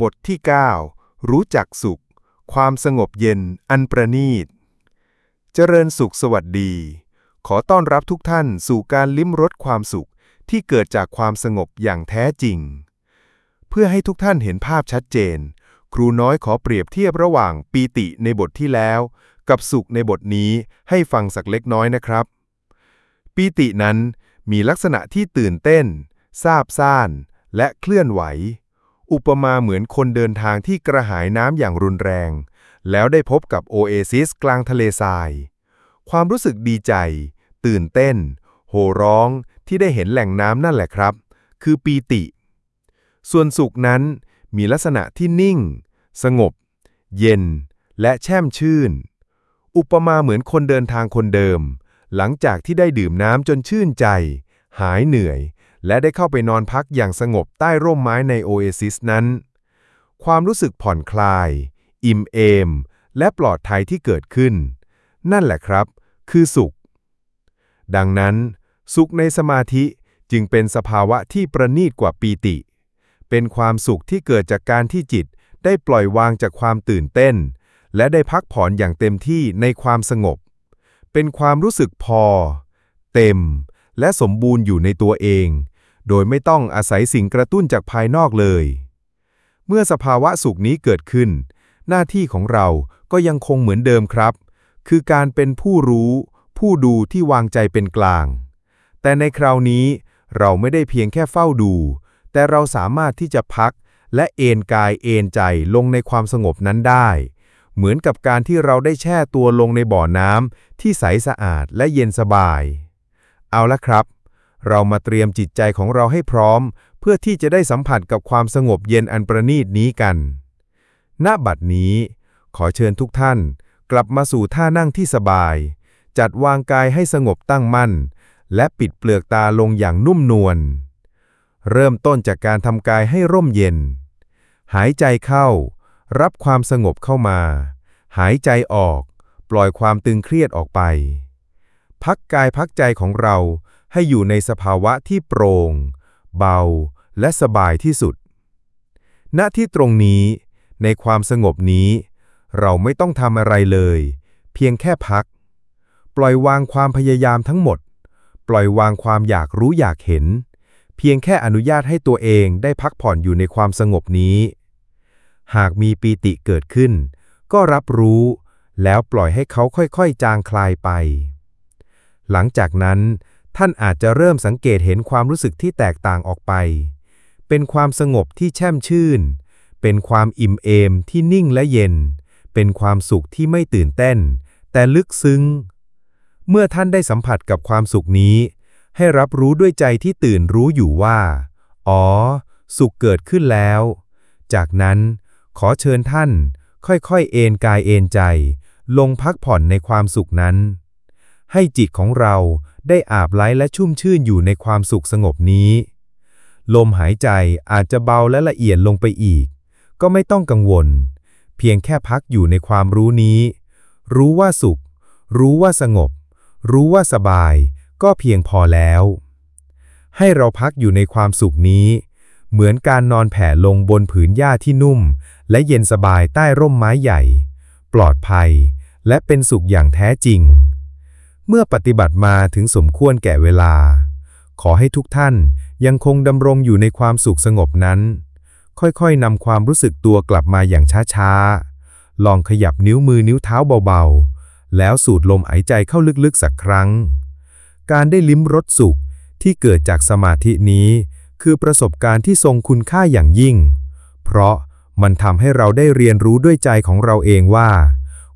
บทที่ 9 รู้จักสุข ความสงบเย็นอันประณีต เจริญสุขสวัสดี ขอต้อนรับทุกท่านสู่การลิ้มรสความสุขที่เกิดจากความสงบอย่างแท้จริง เพื่อให้ทุกท่านเห็นภาพชัดเจน ครูน้อยขอเปรียบเทียบระหว่างปีติในบทที่แล้ว กับสุขในบทนี้ให้ฟังสักเล็กน้อยนะครับ ปีตินั้นมีลักษณะที่ตื่นเต้นซาบซ่าน และเคลื่อนไหว อุปมาเหมือนคนเดินทางที่กระหายน้ำอย่างรุนแรง แล้วได้พบกับโอเอซิสกลางทะเลทราย ความรู้สึกดีใจ ตื่นเต้น โห่ร้องที่ได้เห็นแหล่งน้ำนั่นแหละครับ คือปีติ ส่วนสุขนั้นมีลักษณะที่นิ่ง สงบ เย็น และแช่มชื่น อุปมาเหมือนคนเดินทางคนเดิม หลังจากที่ได้ดื่มน้ำจนชื่นใจ หายเหนื่อย และได้เข้าไปนอนพักอย่างสงบใต้ร่มไม้ในโอเอซิสนั้น ความรู้สึกผ่อนคลาย อิ่มเอม และปลอดภัยที่เกิดขึ้น นั่นแหละครับ คือสุข ดังนั้น สุขในสมาธิจึงเป็นสภาวะที่ประณีตกว่าปีติ เป็นความสุขที่เกิดจากการที่จิตได้ปล่อยวางจากความตื่นเต้น และได้พักผ่อนอย่างเต็มที่ในความสงบ เป็นความรู้สึกพอ เต็ม และสมบูรณ์อยู่ในตัวเอง โดยไม่ต้องอาศัยสิ่งกระตุ้นจากภายนอกเลย เมื่อสภาวะสุขนี้เกิดขึ้น หน้าที่ของเราก็ยังคงเหมือนเดิมครับ คือการเป็นผู้รู้ ผู้ดูที่วางใจเป็นกลาง แต่ในคราวนี้เราไม่ได้เพียงแค่เฝ้าดู แต่เราสามารถที่จะพัก และเอนกายเอนใจลงในความสงบนั้นได้ เหมือนกับการที่เราได้แช่ตัวลงในบ่อน้ำที่ใสสะอาดและเย็นสบาย เอาละครับ เรามาเตรียมจิตใจของเราให้พร้อม เพื่อที่จะได้สัมผัสกับความสงบเย็นอันประณีตนี้กัน ณ บัดนี้ ขอเชิญทุกท่าน กลับมาสู่ท่านั่งที่สบาย จัดวางกายให้สงบตั้งมั่น และปิดเปลือกตาลงอย่างนุ่มนวล เริ่มต้นจากการทำกายให้ร่มเย็น หายใจเข้า รับความสงบเข้ามา หายใจออก ปล่อยความตึงเครียดออกไป พักกายพักใจของเราให้อยู่ในสภาวะที่โปร่ง เบา และสบายที่สุด ณ ที่ตรงนี้ ในความสงบนี้ เราไม่ต้องทำอะไรเลย เพียงแค่พัก ปล่อยวางความพยายามทั้งหมด ปล่อยวางความอยากรู้อยากเห็น เพียงแค่อนุญาตให้ตัวเองได้พักผ่อนอยู่ในความสงบนี้ หากมีปีติเกิดขึ้น ก็รับรู้ แล้วปล่อยให้เขาค่อยๆ จางคลายไป หลังจากนั้นท่านอาจจะเริ่มสังเกตเห็นความรู้สึกที่แตกต่างออกไป เป็นความสงบที่แช่มชื่น เป็นความอิ่มเอมที่นิ่งและเย็น เป็นความสุขที่ไม่ตื่นเต้น แต่ลึกซึ้ง เมื่อท่านได้สัมผัสกับความสุขนี้ ให้รับรู้ด้วยใจที่ตื่นรู้อยู่ว่า อ๋อ สุขเกิดขึ้นแล้ว จากนั้นขอเชิญท่าน ค่อยๆ เอนกายเอนใจ ลงพักผ่อนในความสุขนั้น ให้จิตของเราได้อาบไล้และชุ่มชื่นอยู่ในความสุขสงบนี้ ลมหายใจอาจจะเบาและละเอียดลงไปอีก ก็ไม่ต้องกังวล เพียงแค่พักอยู่ในความรู้นี้ รู้ว่าสุข รู้ว่าสงบ รู้ว่าสบาย ก็เพียงพอแล้ว ให้เราพักอยู่ในความสุขนี้ เหมือนการนอนแผ่ลงบนผืนหญ้าที่นุ่ม และเย็นสบายใต้ร่มไม้ใหญ่ ปลอดภัย และเป็นสุขอย่างแท้จริง เมื่อปฏิบัติมาถึงสมควรแก่เวลา ขอให้ทุกท่านยังคงดำรงอยู่ในความสุขสงบนั้น ค่อยๆนำความรู้สึกตัวกลับมาอย่างช้าๆ ลองขยับนิ้วมือนิ้วเท้าเบาๆ แล้วสูดลมหายใจเข้าลึกๆสักครั้ง การได้ลิ้มรสสุขที่เกิดจากสมาธินี้ คือประสบการณ์ที่ทรงคุณค่าอย่างยิ่ง เพราะมันทำให้เราได้เรียนรู้ด้วยใจของเราเองว่า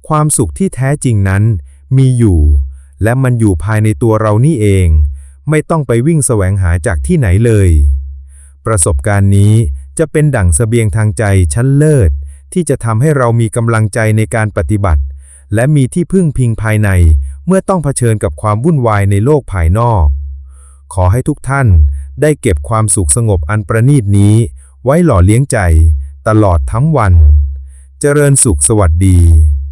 ความสุขที่แท้จริงนั้นมีอยู่ และมันอยู่ภายในตัวเรานี่เอง ไม่ต้องไปวิ่งแสวงหาจากที่ไหนเลย ประสบการณ์นี้จะเป็นดั่งเสบียงทางใจชั้นเลิศ ที่จะทำให้เรามีกำลังใจในการปฏิบัติ และมีที่พึ่งพิงภายใน เมื่อต้องเผชิญกับความวุ่นวายในโลกภายนอก ขอให้ทุกท่านได้เก็บความสุขสงบอันประณีตนี้ ไว้หล่อเลี้ยงใจ ตลอดทั้งวัน เจริญสุขสวัสดี